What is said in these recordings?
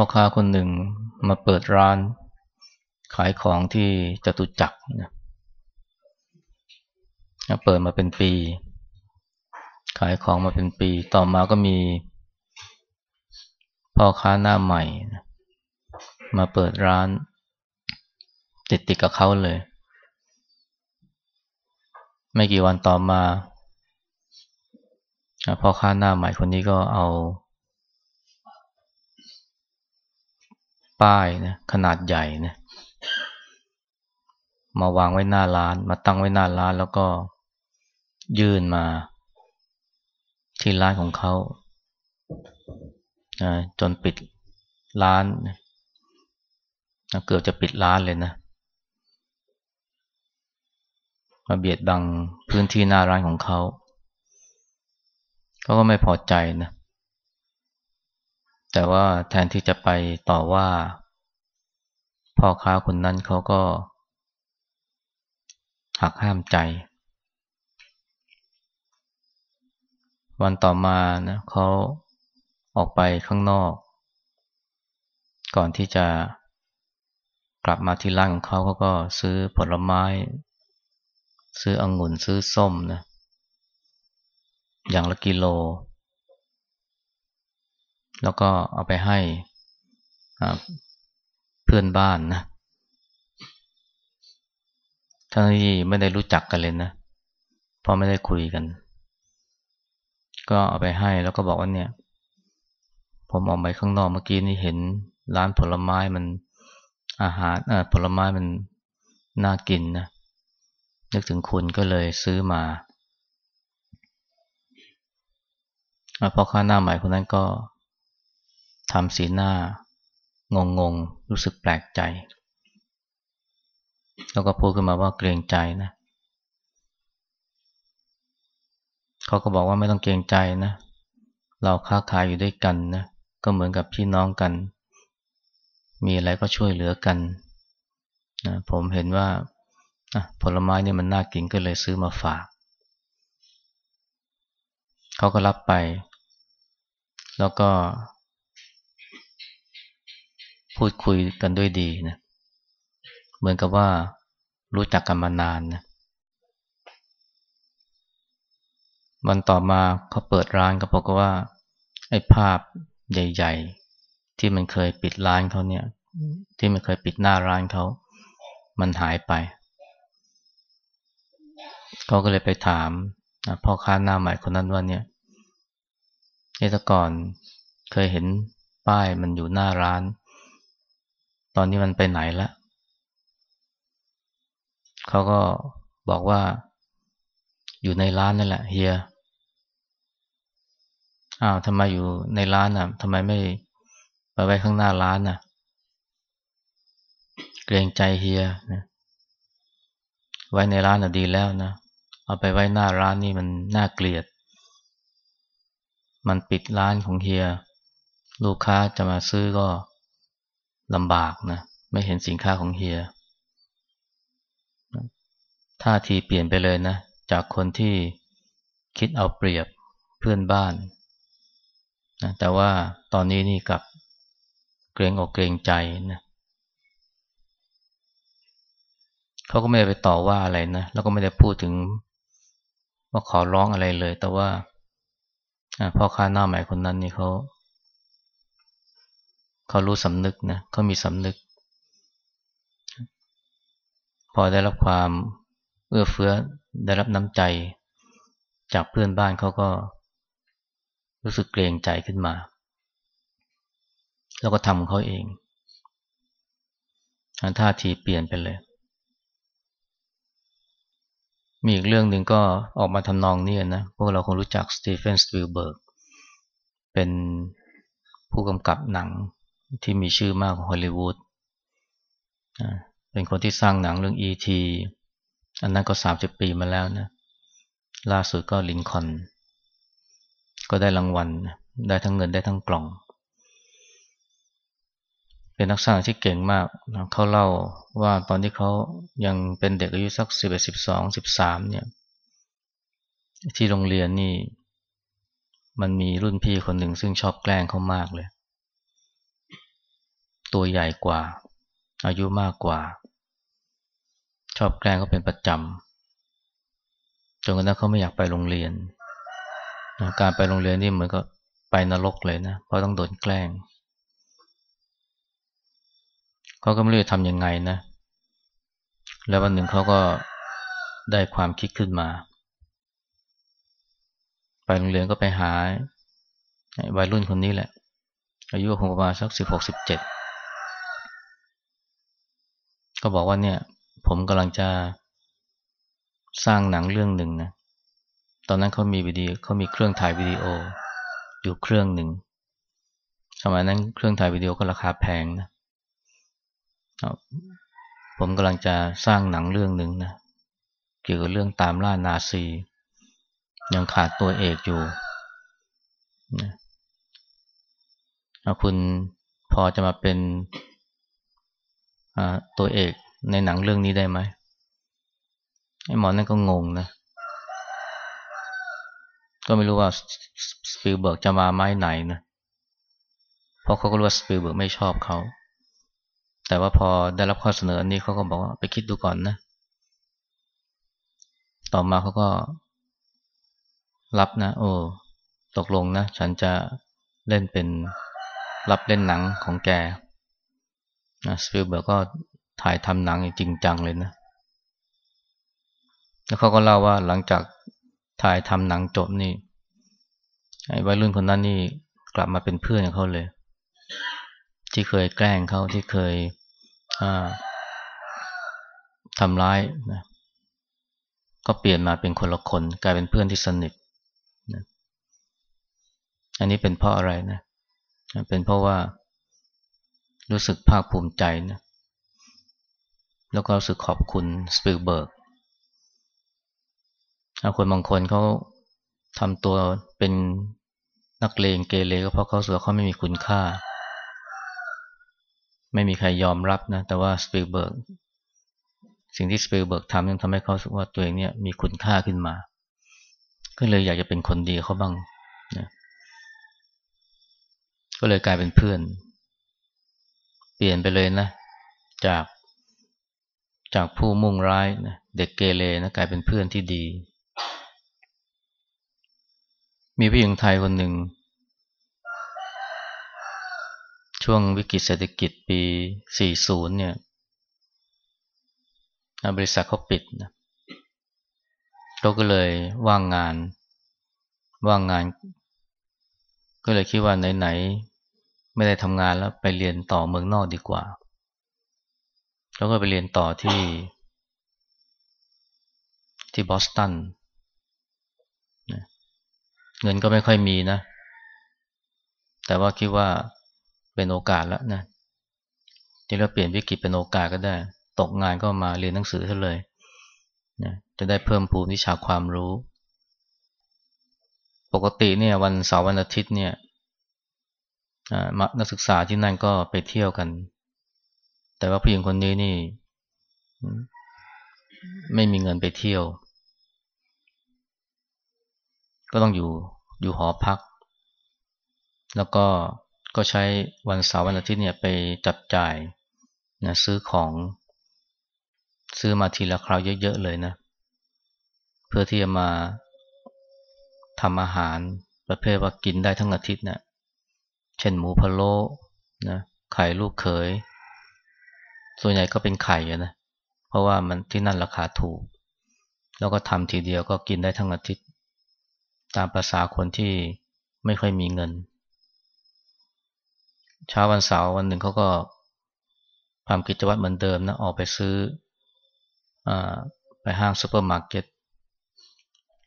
พ่อค้าคนหนึ่งมาเปิดร้าน ขายของที่จตุจักรนะเปิดมาเป็นปี ขายของมาเป็นปี ต่อมาก็มี พ่อค้าหน้าใหม่นะมาเปิดร้าน ติดติดกับเขาเลย ไม่กี่วันต่อมาพ่อค้าหน้าใหม่คนนี้ก็เอา ป้ายนะขนาดใหญ่นะมาวางไว้หน้าร้าน มาตั้งไว้หน้าร้านแล้วก็ยื่นมา ที่ร้านของเขาจนปิดร้านเกือบจะปิดร้านเลยนะมาเบียดบังพื้นที่หน้าร้านของเขาเขาก็ไม่พอใจนะ แต่ว่าแทนที่จะไปต่อว่า พ่อค้าคนนั้นเขาก็ หักห้ามใจ วันต่อมานะเขาออกไปข้างนอก ก่อนที่จะกลับมาที่ร้านของเขาเขาก็ซื้อผลไม้ ซื้อองุ่นซื้อส้มนะอย่างละกิโล แล้วก็เอาไปให้เพื่อนบ้านนะทั้งที่ไม่ได้รู้จักกันเลยนะเพราะไม่ได้คุยกัน ก็เอาไปให้แล้วก็บอกว่าเนี่ย ผมออกไปข้างนอกเมื่อกี้นี่เห็นร้านผลไม้มันอาหารผลไม้มันน่ากินนะนึกถึงคุณก็เลยซื้อมาพอค้าหน้าใหม่คนนั้นก็ ทำสีหน้างงงรู้สึกแปลกใจ แล้วก็พูดขึ้นมาว่าเกรงใจนะเขาก็บอกว่าไม่ต้องเกรงใจนะ เราค้าขายอยู่ด้วยกันนะ ก็เหมือนกับพี่น้องกัน มีอะไรก็ช่วยเหลือกันนะผมเห็นว่าผลไม้นี่มันน่ากินก็เลยซื้อมาฝาก เขาก็รับไป แล้วก็ พูดคุยกันด้วยดีนะเหมือนกับว่ารู้จักกันมานานนะวันต่อมาเขาเปิดร้านก็บอกว่า ไอ้ภาพใหญ่ ๆ ที่มันเคยปิดร้านเขาเนี่ย ที่มันเคยปิดหน้าร้านเขามันหายไปเขาก็เลยไปถามพ่อค้าหน้าใหม่คนนั้นว่าเนี่ยเอตก่อนเคยเห็นป้ายมันอยู่หน้าร้าน ตอนนี้มันไปไหนแล้วเขาก็บอกว่าอยู่ในร้านนั่นแหละเฮียอ้าวทำไมอยู่ในร้านอะทำไมไม่ไปไว้ข้างหน้าร้านอะ เกรงใจเฮียนะไว้ในร้านอะดีแล้วนะเอาไปไว้หน้าร้านนี่มันน่าเกลียด มันปิดร้านของเฮีย ลูกค้าจะมาซื้อก็ ลำบากนะไม่เห็นสินค้าของเฮียท่าทีเปลี่ยนไปเลยนะ จากคนที่คิดเอาเปรียบเพื่อนบ้านนะแต่ว่าตอนนี้นี่กับเกรงอกเกรงใจนะเขาก็ไม่ได้ไปต่อว่าอะไรนะ แล้วก็ไม่ได้พูดถึงว่าขอร้องอะไรเลย แต่ว่าพ่อค้าหน้าใหม่คนนั้นนี่เขา เขารู้สำนึกนะเขามีสำนึก พอได้รับความเอื้อเฟื้อได้รับน้ำใจ จากเพื่อนบ้านเขาก็รู้สึกเกรงใจขึ้นมา แล้วก็ทำเขาเองท่าทีเปลี่ยนไปเลย มีอีกเรื่องหนึ่งก็ออกมาทำนองนี้นะ พวกเราคงรู้จักสตีเฟนสปิลเบิร์กเป็นผู้กำกับหนัง ที่มีชื่อมากของฮอลลีวูดเป็นคนที่สร้างหนังเรื่อง E.T. อันนั้นก็สามสิบปีมาแล้วนะล่าสุดก็ลินคอล์นก็ได้รางวัลได้ทั้งเงินได้ทั้งกล่อง เป็นนักสร้างที่เก่งมากเขาเล่าว่าตอนที่เขายังเป็นเด็กอายุสักสิบเอ็ดสิบสองสิบสามเนี่ย ที่โรงเรียนนี่ มันมีรุ่นพี่คนหนึ่งซึ่งชอบแกล้งเขามากเลย ตัวใหญ่กว่า อายุมากกว่า ชอบแกล้งเขาเป็นประจำจนกระทั่งเขาไม่อยากไปโรงเรียน การไปโรงเรียนนี่เหมือนกับไปนรกเลยนะ เพราะต้องโดนแกล้งเขาก็ไม่รู้จะทำยังไงนะ แล้ววันหนึ่งเขาก็ได้ความคิดขึ้นมา ไปโรงเรียนก็ไปหาวัยรุ่นคนนี้แหละ อายุคงประมาณสักสิบหกสิบเจ็ด ก็บอกว่าเนี่ย ผมกำลังจะสร้างหนังเรื่องหนึ่งนะ ตอนนั้นเขามีวิดีเขามีเครื่องถ่ายวิดีโอ อยู่เครื่องหนึ่ง สมัยนั้นเครื่องถ่ายวิดีโอก็ราคาแพงนะผมกำลังจะสร้างหนังเรื่องหนึ่งนะ เกี่ยวกับเรื่องตามล่านาซี ยังขาดตัวเอกอยู่นะคุณพอจะมาเป็น ตัวเอกในหนังเรื่องนี้ได้ไหมไอ้หมอนั่นก็งงนะ ก็ไม่รู้ว่าสปิลเบิร์กจะมาไม้ไหนนะ เพราะเขาก็รู้ว่าสปิลเบิร์กไม่ชอบเขา แต่ว่าพอได้รับข้อเสนออันนี้เขาก็บอกว่าไปคิดดูก่อนนะ ต่อมาเขาก็รับนะ โอ้ ตกลงนะ ฉันจะเล่นเป็นรับเล่นหนังของแก นะสปิลเบิร์กก็ถ่ายทำหนังจริงจังเลยนะ แล้วเขาก็เล่าว่าหลังจากถ่ายทำหนังจบนี่ไอ้วัยรุ่นคนนั้นนี่กลับมาเป็นเพื่อนของเขาเลย ที่เคยแกล้งเขาที่เคยทำร้ายนะก็เปลี่ยนมาเป็นคนละคน กลายเป็นเพื่อนที่สนิทนะอันนี้เป็นเพราะอะไรนะ เป็นเพราะว่า รู้สึกภาคภูมิใจนะแล้วก็รู้สึกขอบคุณสปิลเบิร์กคนบางคนเขาทำตัวเป็นนักเลงเกเรก็เพราะเขารู้สึกเขาไม่มีคุณค่า ไม่มีใครยอมรับนะ แต่ว่าสปิลเบิร์กสิ่งที่สปิลเบิร์กทำนั้นทำให้เขารู้สึกว่าตัวเองเนี่ยมีคุณค่าขึ้นมา ก็เลยอยากจะเป็นคนดีเขาบ้างนะก็เลยกลายเป็นเพื่อน เปลี่ยนไปเลยนะ จากจากผู้มุ่งร้ายนะเด็กเกเรนะกลายเป็นเพื่อนที่ดี มีผู้หญิงไทยคนหนึ่ง ช่วงวิกฤตเศรษฐกิจปี 40 เนี่ยบริษัทเขาปิดนะเขาก็เลยว่างงาน ว่างงาน ก็เลยคิดว่าไหน ไม่ได้ทำงานแล้วไปเรียนต่อเมืองนอกดีกว่า แล้วก็ไปเรียนต่อที่ ที่บอสตันเงินก็ไม่ค่อยมีนะ แต่ว่าคิดว่าเป็นโอกาสแล้วนะที่เราเปลี่ยนวิกฤตเป็นโอกาสก็ได้ ตกงานก็มาเรียนหนังสือซะเลยนะจะได้เพิ่มพูนวิชาความรู้ ปกติเนี่ยวันเสาร์วันอาทิตย์เนี่ย นักศึกษาที่นั่นก็ไปเที่ยวกัน แต่ว่าผู้หญิงคนนี้นี่ ไม่มีเงินไปเที่ยว ก็ต้องอยู่อยู่หอพัก แล้วก็ก็ใช้วันเสาร์วันอาทิตย์เนี่ยไปจับจ่ายนะซื้อของซื้อมาทีละคราวเยอะๆเลยนะ เพื่อที่จะมาทำอาหารประเภทว่ากินได้ทั้งอาทิตย์เนะี่ย เช่นหมูพะโล้นะไข่ลูกเขย ส่วนใหญ่ก็เป็นไข่นะ เพราะว่ามันที่นั่นราคาถูก แล้วก็ทำทีเดียวก็กินได้ทั้งอาทิตย์ ตามภาษาคนที่ไม่ค่อยมีเงิน เช้าวันเสาร์วันหนึ่งเขาก็ทำกิจวัตรเหมือนเดิมนะ ออกไปซื้ออไปห้างซูเปอร์มาร์เก็ต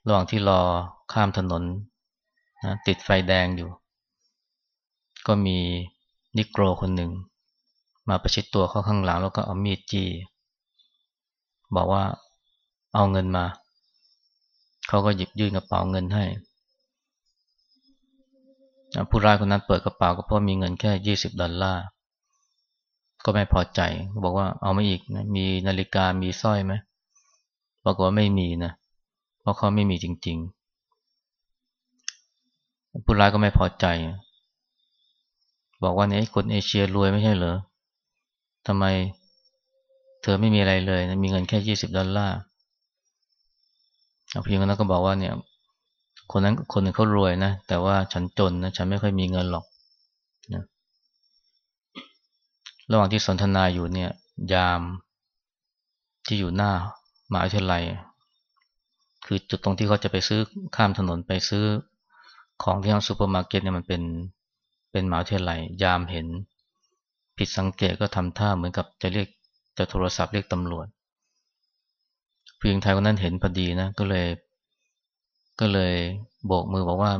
ระหว่างที่รอข้ามถนนนะติดไฟแดงอยู่ ก็มีนิโกรคนหนึ่ง มาประชิดตัวเขาข้างหลังแล้วก็เอามีดจี้บอกว่าเอาเงินมา เขาก็หยิบยื่นกระเป๋าเงินให้ ผู้ร้ายคนนั้นเปิดกระเป๋าก็เพราะมีเงินแค่ยี่สิบดอลลาร์ ก็ไม่พอใจบอกว่าเอาไม่อีกนะมีนาฬิกามีสร้อยไหมบอกว่าไม่มีนะ เพราะเขาไม่มีจริง ๆ ผู้ร้ายก็ไม่พอใจ บอกว่าเนี่ยคนเอเชียรวยไม่ใช่เหรอทำไมเธอไม่มีอะไรเลยนะมีเงินแค่ยี่สิบดอลลาร์ผู้หญิงคนนั้นก็บอกว่าเนี่ยคนนั้นคนหนึ่งเขารวยนะแต่ว่าฉันจนนะฉันไม่ค่อยมีเงินหรอกนะระหว่างที่สนทนาอยู่เนี่ย ยามที่อยู่หน้ามหาวิทยาลัย คือจุดตรงที่เขาจะไปซื้อข้ามถนนไปซื้อของที่ห้างซูเปอร์มาร์เก็ตเนี่ยมันเป็น เป็นมหาวิทยาลัยยามเห็น ผิดสังเกตก็ทำท่าเหมือนกับจะเรียกจะโทรศัพท์เรียกตำรวจผู้หญิงไทยคนนั้นเห็นพอดีนะก็เลย ก็เลยโบกมือบอกว่า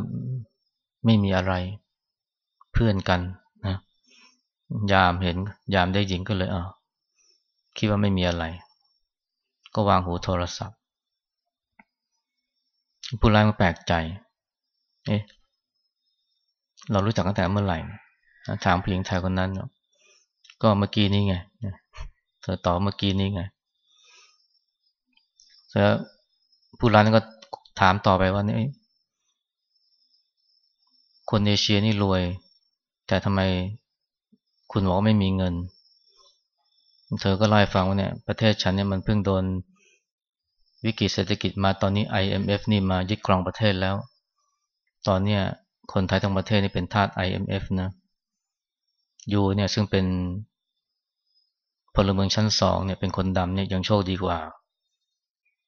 ไม่มีอะไรเพื่อนกันนะยามเห็นยามได้ยินก็เลยเออคิดว่าไม่มีอะไร ก็วางหูโทรศัพท์ ผู้ร้ายมาแปลกใจ เอ๊ะ เรารู้จักตั้งแต่เมื่อไหร่ถามผู้หญิงไทยคนนั้น ก็เมื่อกี้นี้ไงเธอตอบเมื่อกี้นี้ไงแล้วผู้ร้านั้นก็ถามต่อไปว่านี่คนเอเชียนี่รวย แต่ทำไมคุณบอกว่าไม่มีเงิน เธอก็เล่าให้ฟังว่าเนี่ยประเทศฉันเนี่ยมันเพิ่งโดนวิกฤตเศรษฐกิจมาตอนนี้ IMF นี่มายึดครองประเทศแล้ว ตอนเนี้ย คนไทยทั้งประเทศนี่เป็นทาส IMF นะยูเนี่ยซึ่งเป็นพลเมืองชั้นสองเนี่ยเป็นคนดำเนี่ยยังโชคดีกว่า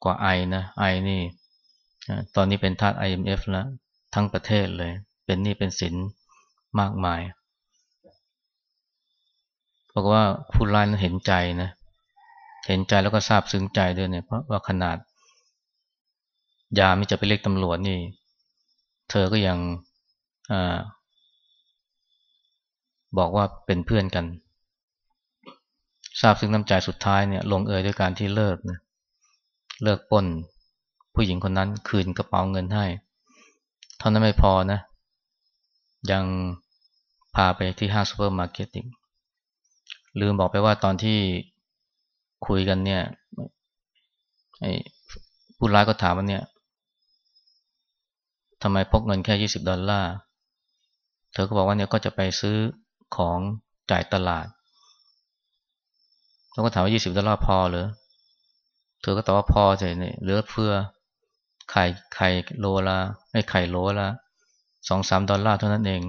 กว่าไอนะไอนี่ตอนนี้เป็นทาส IMF แล้วทั้งประเทศเลย เป็นนี่เป็นสินมากมายบอกว่าผู้ร้ายนั้นเห็นใจนะเห็นใจแล้วก็ทราบซึ้งใจด้วยเนี่ยเพราะว่าขนาด ยามที่จะไปเรียกตำรวจนี่ เธอก็ยัง บอกว่าเป็นเพื่อนกันซาบซึ้งน้ำใจสุดท้ายเนี่ยลงเอยด้วยการที่เลิกนะเลิกปล้นผู้หญิงคนนั้นคืนกระเป๋าเงินให้เท่านั้นไม่พอนะ ยังพาไปที่ห้างซูเปอร์มาร์เก็ตอีกลืมบอกไปว่าตอนที่คุยกันเนี่ยไอ้ผู้ร้ายก็ถามว่าเนี่ยทำไมพกเงินแค่ยี่สิบดอลลาร์ เธอก็บอกว่าเนี่ยก็จะไปซื้อของจ่ายตลาดแล้วก็ถามว่ายี่สิบดอลลาร์พอหรือเธอก็ตอบว่าพอใช่เนี่ยเหลือเพื่อไข่ไข่โลละไม่ไข่โลละสองสามดอลลาร์เท่านั้นเอง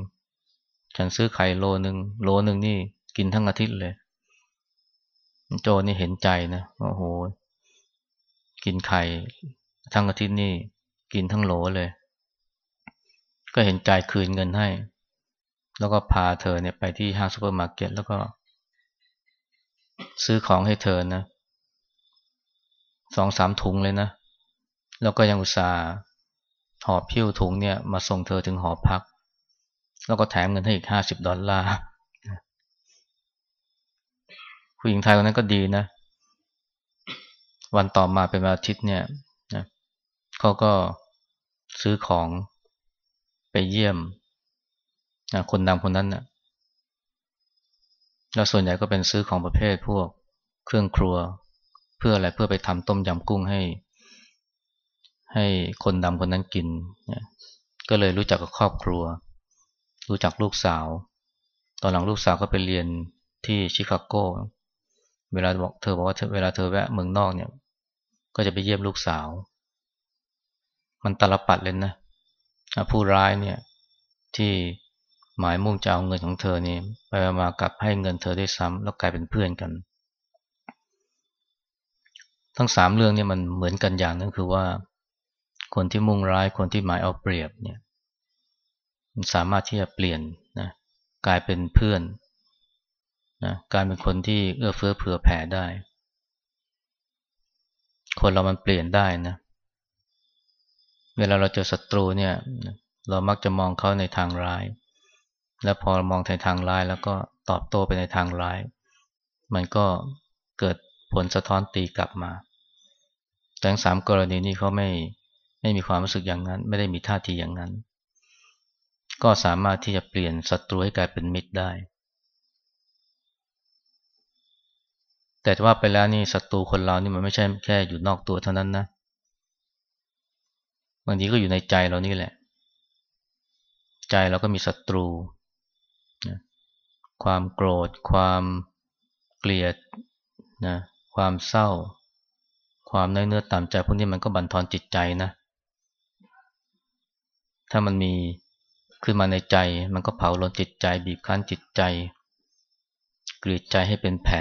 ฉันซื้อไข่โลหนึ่งโหลหนึ่งนี่กินทั้งอาทิตย์เลย โจรนี่เห็นใจนะโอ้โห กินไข่ทั้งอาทิตย์นี่ กินทั้งโหลเลย ก็เห็นใจคืนเงินให้ แล้วก็พาเธอเนี่ยไปที่ห้างซูเปอร์มาร์เก็ตแล้วก็ ซื้อของให้เธอนะสองสามถุงเลยนะ แล้วก็ยังอุตส่าห์หอบหิ้วถุงเนี่ยมาส่งเธอถึงหอพัก แล้วก็แถมเงินให้อีกห้าสิบดอลลาร์ผู้หญิงไทยคนนั้นก็ดีนะ วันต่อมาเป็นวันอาทิตย์เนี่ยนะเขาก็ซื้อของไปเยี่ยม คนดำคนนั้นนะแล้วส่วนใหญ่ก็เป็นซื้อของประเภทพวกเครื่องครัว เพื่ออะไรเพื่อไปทำต้มยำกุ้งให้ ให้คนดำคนนั้นกินก็เลยรู้จักกับครอบครัว รู้จักลูกสาว ตอนหลังลูกสาวก็ไปเรียนที่ชิคาโก เวลาบอกเธอบอกว่าเวลาเธอแวะเมืองนอกเนี่ย ก็จะไปเยี่ยมลูกสาว มันตลปัดเลยนะผู้ร้ายเนี่ยที่ หมายมุ่งจะเอาเงินของเธอนี่ไปมากลับให้เงินเธอได้ซ้ำแล้วกลายเป็นเพื่อนกัน ทั้งสามเรื่องนี่มันเหมือนกันอย่างนึงคือว่า คนที่มุ่งร้ายคนที่หมายเอาเปรียบเนี่ยมันสามารถที่จะเปลี่ยนนะกลายเป็นเพื่อนนะกลายเป็นคนที่เอื้อเฟื้อเผื่อแผ่ได้ คนเรามันเปลี่ยนได้นะเวลาเราเจอศัตรูเนี่ย เรามักจะมองเขาในทางร้าย แล้วพอมองในทางร้ายแล้วก็ตอบโต้ไปในทางร้าย มันก็เกิดผลสะท้อนตีกลับมาแต่ทั้งสามกรณีนี้เขาไม่ไม่มีความรู้สึกอย่างนั้น ไม่ได้มีท่าทีอย่างนั้น ก็สามารถที่จะเปลี่ยนศัตรูให้กลายเป็นมิตรได้ แต่ว่าไปแล้วนี่ศัตรูคนเรานี่มันไม่ใช่แค่อยู่นอกตัวเท่านั้นนะบางทีก็อยู่ในใจเรานี่แหละ ใจเราก็มีศัตรู ความโกรธ ความเกลียดนะความเศร้า ความน้อยเนื้อต่ำใจพวกนี้มันก็บั่นทอนจิตใจนะ ถ้ามันมีขึ้นมาในใจ มันก็เผาลนจิตใจ บีบคั้นจิตใจกรีดใจให้เป็นแผล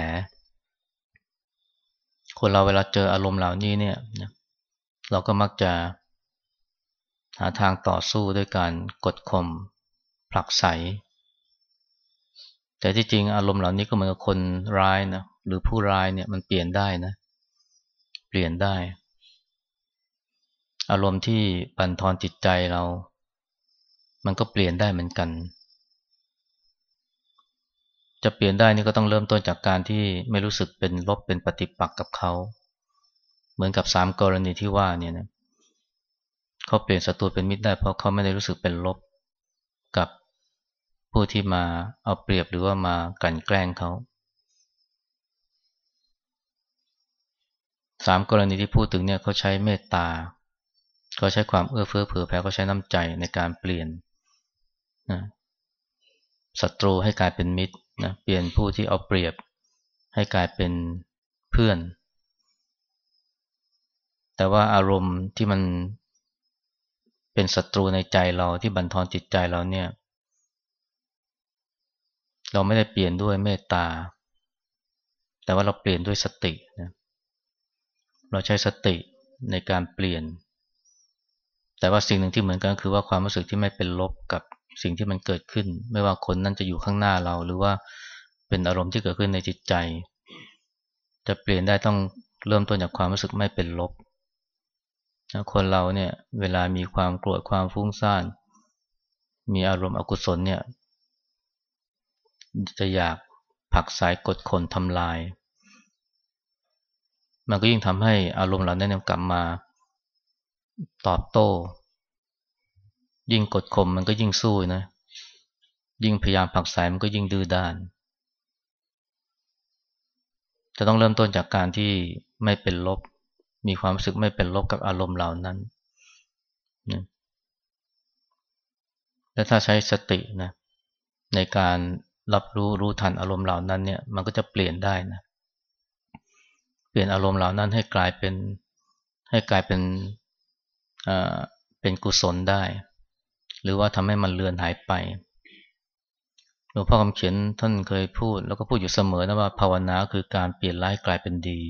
คนเราเวลาเจออารมณ์เหล่านี้เนี่ยเราก็มักจะหาทางต่อสู้ด้วยการกดข่มผลักไส แต่ที่จริงอารมณ์เหล่านี้ก็เหมือนกับคนร้ายนะหรือผู้ร้ายเนี่ยมันเปลี่ยนได้นะ เปลี่ยนได้ อารมณ์ที่บั่นทอนจิตใจเรา มันก็เปลี่ยนได้เหมือนกัน จะเปลี่ยนได้นี่ก็ต้องเริ่มต้นจากการที่ไม่รู้สึกเป็นลบเป็นปฏิปักษ์กับเขาเหมือนกับสามกรณีที่ว่าเนี่ยนะเขาเปลี่ยนศัตรูเป็นมิตรได้เพราะเขาไม่ได้รู้สึกเป็นลบกับ ผู้ที่มาเอาเปรียบหรือว่ามากันแกล้งเขาสามกรณีที่พูดถึงเนี่ยเขาใช้เมตตาเขาใช้ความเอื้อเฟื้อเผื่อแผ่เขาใช้น้ำใจในการเปลี่ยนนะศัตรูให้กลายเป็นมิตรนะเปลี่ยนผู้ที่เอาเปรียบให้กลายเป็นเพื่อน แต่ว่าอารมณ์ที่มันเป็นศัตรูในใจเราที่บั่นทอนจิตใจเราเนี่ย เราไม่ได้เปลี่ยนด้วยเมตตา แต่ว่าเราเปลี่ยนด้วยสตินะเราใช้สติในการเปลี่ยน แต่ว่าสิ่งหนึ่งที่เหมือนกันคือว่าความรู้สึกที่ไม่เป็นลบกับสิ่งที่มันเกิดขึ้น ไม่ว่าคนนั้นจะอยู่ข้างหน้าเรา หรือว่าเป็นอารมณ์ที่เกิดขึ้นในจิตใจ จะเปลี่ยนได้ต้องเริ่มต้นจากความรู้สึกไม่เป็นลบคนเราเนี่ยเวลามีความโกรธความฟุ้งซ่าน มีอารมณ์อกุศลเนี่ย จะอยากผักสายกดข่นทำลาย มันก็ยิ่งทำให้อารมณ์เหล่านั้นกลับมาตอบโต้ ยิ่งกดข่มมันก็ยิ่งสู้นะ ยิ่งพยายามผักสายมันก็ยิ่งดื้อด้าน จะต้องเริ่มต้นจากการที่ไม่เป็นลบ มีความรู้สึกไม่เป็นลบกับอารมณ์เหล่านั้นนะและถ้าใช้สตินะในการ รับรู้รู้ทันอารมณ์เหล่านั้นเนี่ยมันก็จะเปลี่ยนได้นะ เปลี่ยนอารมณ์เหล่านั้นให้กลายเป็นให้กลายเป็นอ่าเป็นกุศลได้ หรือว่าทำให้มันเลือนหายไปหลวงพ่อคำเขียนท่านเคยพูด แล้วก็พูดอยู่เสมอนะว่าภาวนาคือการเปลี่ยนร้ายกลายเป็นดี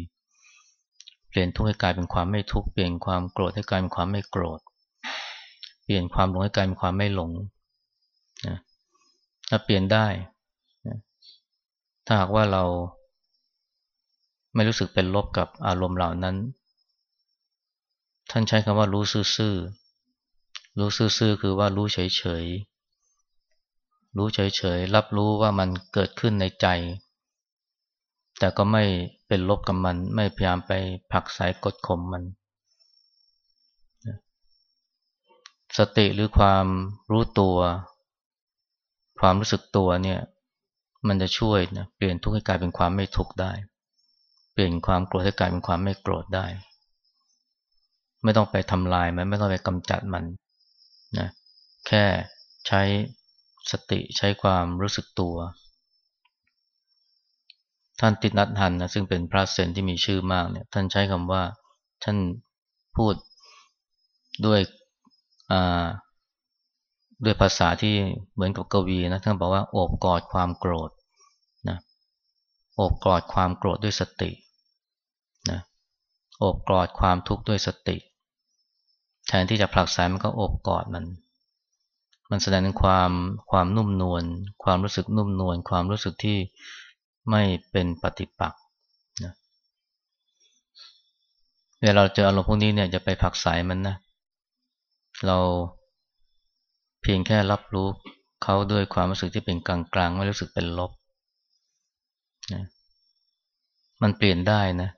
เปลี่ยนทุกข์ให้กลายเป็นความไม่ทุกข์เปลี่ยนความโกรธให้กลายเป็นความไม่โกรธ เปลี่ยนความหลงให้กลายเป็นความไม่หลงนะถ้าเปลี่ยนได้ ถ้าหากว่าเรา ไม่รู้สึกเป็นลบกับอารมณ์เหล่านั้น ท่านใช้คำว่ารู้ซื่อๆรู้ซื่อๆคือว่ารู้เฉยๆรู้เฉยๆรับรู้ว่ามันเกิดขึ้นในใจ แต่ก็ไม่เป็นลบกับมัน ไม่พยายามไปผลักสายกดข่มมันสติหรือความรู้ตัว ความรู้สึกตัวเนี่ย มันจะช่วยนะเปลี่ยนทุกข์ให้กลายเป็นความไม่ทุกข์ได้ เปลี่ยนความโกรธให้กลายเป็นความไม่โกรธได้ ไม่ต้องไปทำลายมันไม่ต้องไปกำจัดมันนะแค่ใช้สติใช้ความรู้สึกตัว ท่านตินัทหันนะซึ่งเป็นพระเซนที่มีชื่อมากเนี่ยท่านใช้คำว่าท่านพูดด้วย ด้วยภาษาที่เหมือนกับกวีนะท่านบอกว่าโอบกอดความโกรธนะโอบกอดความโกรธด้วยสตินะโอบกอดความทุกข์ด้วยสติ แทนที่จะผลักไสมันก็โอบกอดมัน มันแสดงถึงความความนุ่มนวลความรู้สึกนุ่มนวลความรู้สึกที่ไม่เป็นปฏิปักษ์นะเวลาเราเจออารมณ์พวกนี้เนี่ยจะไปผลักสายมันนะเรา เพียงแค่รับรู้เขาด้วยความรู้สึกที่เป็นกลางๆไม่รู้สึกเป็นลบนะมันเปลี่ยนได้นะ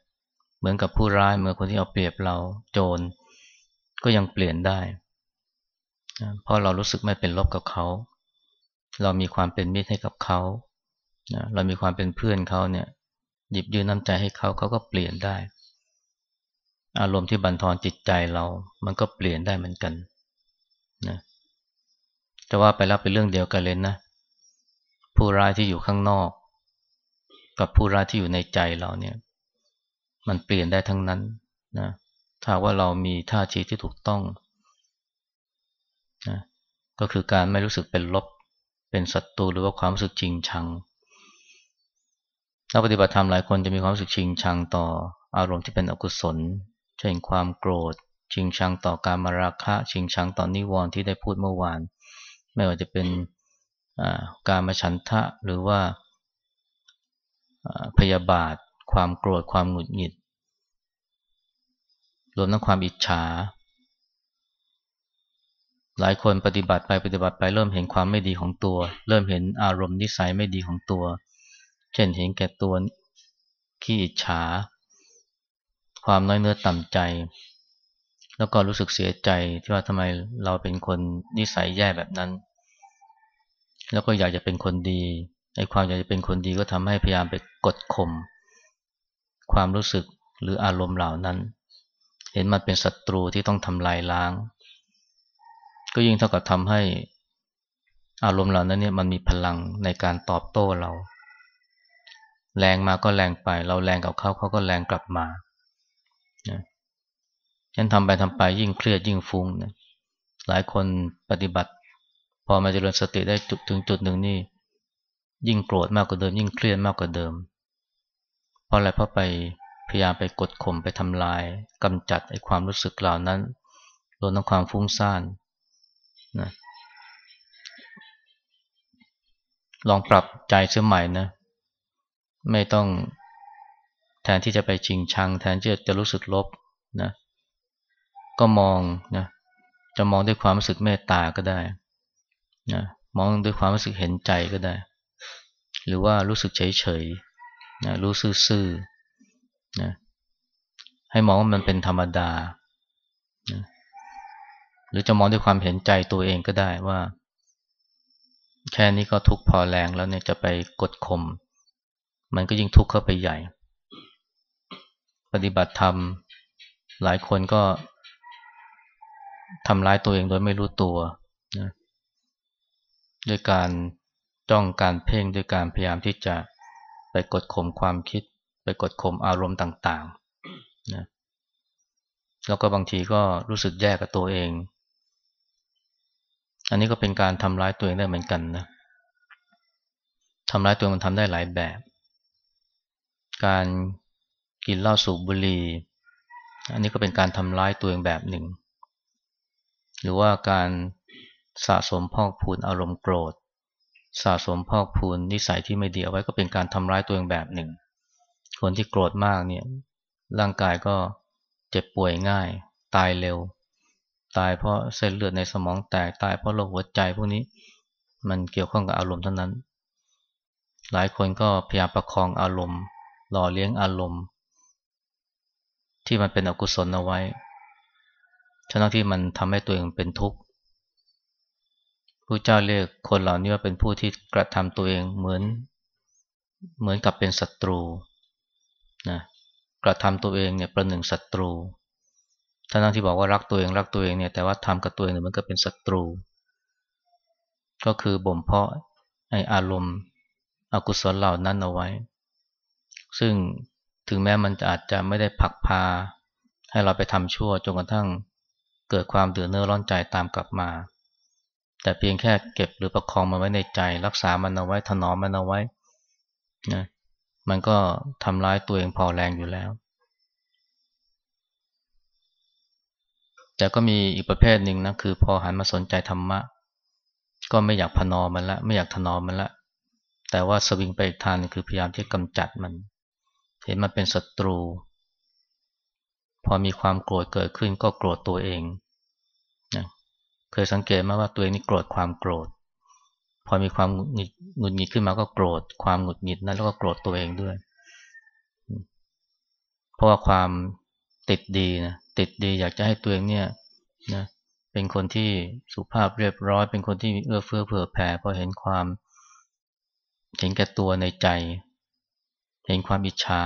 เหมือนกับผู้ร้ายเมื่อคนที่เอาเปรียบเราโจรก็ยังเปลี่ยนได้นะเพราะเรารู้สึกไม่เป็นลบกับเขา เรามีความเป็นมิตรให้กับเขานะเรามีความเป็นเพื่อนเขาเนี่ย หยิบยืนน้ำใจให้เขาเขาก็เปลี่ยนได้ อารมณ์ที่บันทอนจิตใจเรา มันก็เปลี่ยนได้เหมือนกันนะ แต่ว่าไปแล้วเป็นเรื่องเดียวกันเลยนะ ผู้ร้ายที่อยู่ข้างนอก กับผู้ร้ายที่อยู่ในใจเราเนี่ย มันเปลี่ยนได้ทั้งนั้นนะถ้าว่าเรามีท่าทีที่ถูกต้องนะก็คือการไม่รู้สึกเป็นลบ เป็นศัตรูหรือว่าความรู้สึกจริงชังนักปฏิบัติธรรมหลายคนจะมีความรู้สึกชิงชังต่ออารมณ์ที่เป็นอกุศล เช่นความโกรธ ชิงชังต่อการมาราคะ ชิงชังต่อนนิวรณ์ที่ได้พูดเมื่อวาน ไม่ว่าจะเป็นการมาฉันทะหรือว่าพยาบาท ความโกรธความหงุดหงิด รวมทั้งความอิจฉา หลายคนปฏิบัติไปปฏิบัติไปเริ่มเห็นความไม่ดีของตัว เริ่มเห็นอารมณ์นิสัยไม่ดีของตัว เช่นเห็นแก่ตัวขี้อิจฉา ความน้อยเนื้อต่ำใจ แล้วก็รู้สึกเสียใจที่ว่าทำไมเราเป็นคนนิสัยแย่แบบนั้น แล้วก็อยากจะเป็นคนดีไอ้ความอยากจะเป็นคนดีก็ทำให้พยายามไปกดข่มความรู้สึกหรืออารมณ์เหล่านั้น เห็นมันเป็นศัตรูที่ต้องทำลายล้าง ก็ยิ่งเท่ากับทำให้อารมณ์เหล่านั้นเนี่ยมันมีพลังในการตอบโต้เรา แรงมาก็แรงไป เราแรงกับเขาเขาก็แรงกลับมาฉันทำไปทำไปยิ่งเครียดยิ่งฟุ้งนะหลายคนปฏิบัติ พอมาเจริญสติได้จุดถึงจุดหนึ่งนี่ยิ่งโกรธมากกว่าเดิม ยิ่งเครียดมากกว่าเดิม เพราะอะไรเพราะไปพยายามไปกดข่มไปทำลายกำจัดไอ้ความรู้สึกเหล่านั้นรวมทั้งความฟุ้งซ่านนะลองปรับใจเสียใหม่นะ ไม่ต้องแทนที่จะไปชิงชัง แทนที่จะรู้สึกลบนะก็มองนะจะมองด้วยความรู้สึกเมตตาก็ได้ นะมองด้วยความรู้สึกเห็นใจก็ได้ หรือว่ารู้สึกเฉยเฉยนะรู้ซื่อๆนะให้มองว่ามันเป็นธรรมดานะหรือจะมองด้วยความเห็นใจตัวเองก็ได้ว่า แค่นี้ก็ทุกพอแรงแล้วเนี่ยจะไปกดข่มมันก็ยิ่งทุกข์เข้าไปใหญ่ ปฏิบัติธรรม หลายคนก็ทำร้ายตัวเองโดยไม่รู้ตัว ด้วยการจ้องการเพ่งด้วยการพยายามที่จะไปกดข่มความคิด ไปกดข่มอารมณ์ต่างๆนะแล้วก็บางทีก็รู้สึกแย่กับตัวเอง อันนี้ก็เป็นการทำร้ายตัวเองได้เหมือนกันนะทำร้ายตัวมันทำได้หลายแบบ การกินเหล้าสูบบุหรี่อันนี้ก็เป็นการทำร้ายตัวเองแบบหนึ่ง หรือว่าการ สะสมพอกพูนอารมณ์โกรธ สะสมพอกพูนนิสัยที่ไม่ดีเอาไว้ก็เป็นการทำร้ายตัวเองแบบหนึ่ง คนที่โกรธมากเนี่ยร่างกายก็เจ็บป่วยง่าย ตายเร็ว ตายเพราะเส้นเลือดในสมองแตกตายเพราะโรคหัวใจพวกนี้มันเกี่ยวข้องกับอารมณ์เท่านั้น หลายคนก็พยายามประคองอารมณ์ หล่อเลี้ยงอารมณ์ ที่มันเป็นอกุศลเอาไว้ฉะนั้นที่มันทำให้ตัวเองเป็นทุกข์ ผู้เจ้าเรียกคนเหล่านี้ว่าเป็นผู้ที่กระทำตัวเองเหมือน เหมือนกับเป็นศัตรูนะกระทำตัวเองเนี่ยประหนึ่งศัตรูท่านที่บอกว่ารักตัวเองรักตัวเองเนี่ยแต่ว่าทำกับตัวเองเนี่ยมันก็เป็นศัตรู ก็คือบ่มเพาะไออารมณ์อกุศลเหล่านั้นเอาไว้ ซึ่งถึงแม้มันอาจจะไม่ได้ผักพา ให้เราไปทำชั่วจนกระทั่งเกิดความเดือดเนื้อร้อนใจตามกลับมา แต่เพียงแค่เก็บหรือประคองมันไว้ในใจ รักษามันเอาไว้ถนอมมันเอาไว้นะมันก็ทำร้ายตัวเองพอแรงอยู่แล้ว แต่ก็มีอีกประเภทหนึ่งนะคือพอหันมาสนใจธรรมะ ก็ไม่อยากพนอมันละ ไม่อยากถนอมมันละ แต่ว่าสวิงไปอีกทางนึงคือพยายามที่กำจัดมัน เห็นมันเป็นศัตรู พอมีความโกรธเกิดขึ้นก็โกรธตัวเอง เคยสังเกตไหมว่าตัวเองนี่โกรธความโกรธ พอมีความหงุดหงิดขึ้นมาก็โกรธความหงุดหงิดนั้นแล้วก็โกรธตัวเองด้วย เพราะว่าความติดดีนะติดดีอยากจะให้ตัวเองเนี่ยนะเป็นคนที่สุภาพเรียบร้อย เป็นคนที่เอื้อเฟื้อเผื่อแผ่พอเห็นความเห็นแก่ตัวในใจ เห็นความอิจฉา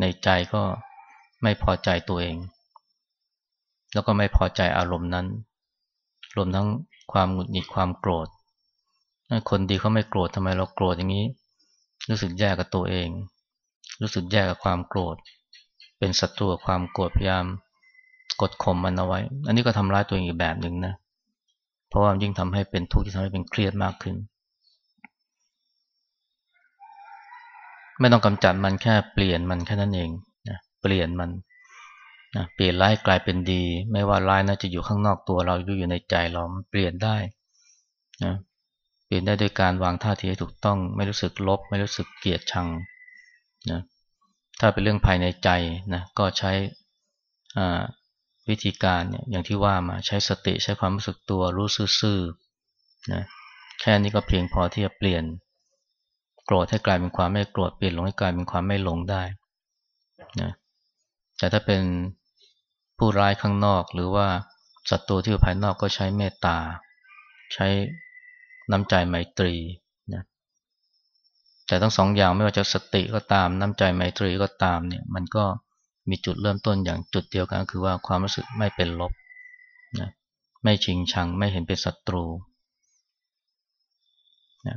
ในใจก็ไม่พอใจตัวเอง แล้วก็ไม่พอใจอารมณ์นั้น รวมทั้งความหงุดหงิดความโกรธคนดีเขาไม่โกรธทำไมเราโกรธอย่างนี้ รู้สึกแย่กับตัวเอง รู้สึกแย่กับความโกรธ เป็นศัตรูกับความโกรธพยายามกดข่มมันเอาไว้ อันนี้ก็ทำร้ายตัวเองอีกแบบหนึ่งนะ เพราะว่ายิ่งทำให้เป็นทุกข์ที่ทำให้เป็นเครียดมากขึ้น ไม่ต้องกำจัดมันแค่เปลี่ยนมันแค่นั้นเองนะเปลี่ยนมัน นะเปลี่ยนร้ายกลายเป็นดี ไม่ว่าร้ายน่าจะอยู่ข้างนอกตัวเราหรืออยู่ในใจเราเปลี่ยนได้นะเปลี่ยนได้โดยการวางท่าทีให้ถูกต้องไม่รู้สึกลบ ไม่รู้สึกเกลียดชังนะถ้าเป็นเรื่องภายในใจนะก็ใช้วิธีการอย่างที่ว่ามาใช้สติใช้ความรู้สึกตัวรู้ซื่อๆนะแค่นี้ก็เพียงพอที่จะเปลี่ยนโกรธให้กลายเป็นความไม่โกรธเปลี่ยนหลงให้กลายเป็นความไม่หลงได้นะแต่ถ้าเป็น ผู้ร้ายข้างนอกหรือว่าศัตรูที่อยู่ภายนอกก็ใช้เมตตา ใช้น้ำใจไมตรีนะแต่ทั้งสองอย่างไม่ว่าจะสติก็ตามน้ำใจไมตรีก็ตามเนี่ยมันก็มีจุดเริ่มต้นอย่างจุดเดียวกันคือว่าความรู้สึกไม่เป็นลบนะไม่ชิงชังไม่เห็นเป็นศัตรูนะ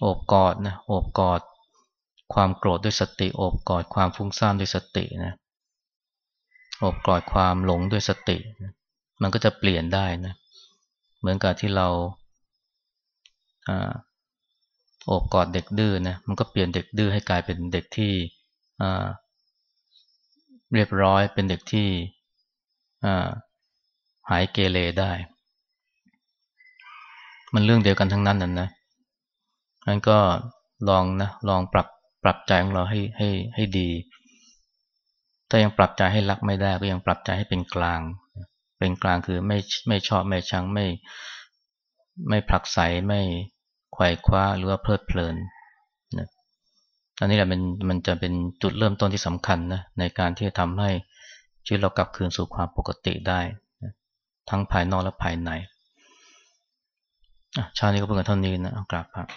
โอบกอดนะโอบกอด ความโกรธด้วยสติโอบกอด ความฟุ้งซ่านด้วยสตินะ อบกอดความหลงด้วยสติ มันก็จะเปลี่ยนได้นะ เหมือนกับที่เราโอบกอดเด็กดื้อนะ มันก็เปลี่ยนเด็กดื้อให้กลายเป็นเด็กที่เรียบร้อยเป็นเด็กที่หายเกเรได้ มันเรื่องเดียวกันทั้งนั้นนั่นนะงั้นก็ลองนะ ลองปรับปรับใจของเราให้ให้ให้ดี ถ้ายังปรับใจให้รักไม่ได้ก็ยังปรับใจให้เป็นกลาง เป็นกลางคือไม่ไม่ชอบไม่ชังไม่ไม่ผลักไสไม่ไขว่คว้าหรือว่าเพลิดเพลินนะอันนี้แหละมันมันจะเป็นจุดเริ่มต้นที่สำคัญนะในการที่จะทำให้ชีวิตเรากลับคืนสู่ความปกติได้นะทั้งภายนอกและภายในชาตินี้ก็เพิ่งเท่านี้นะกราบครับ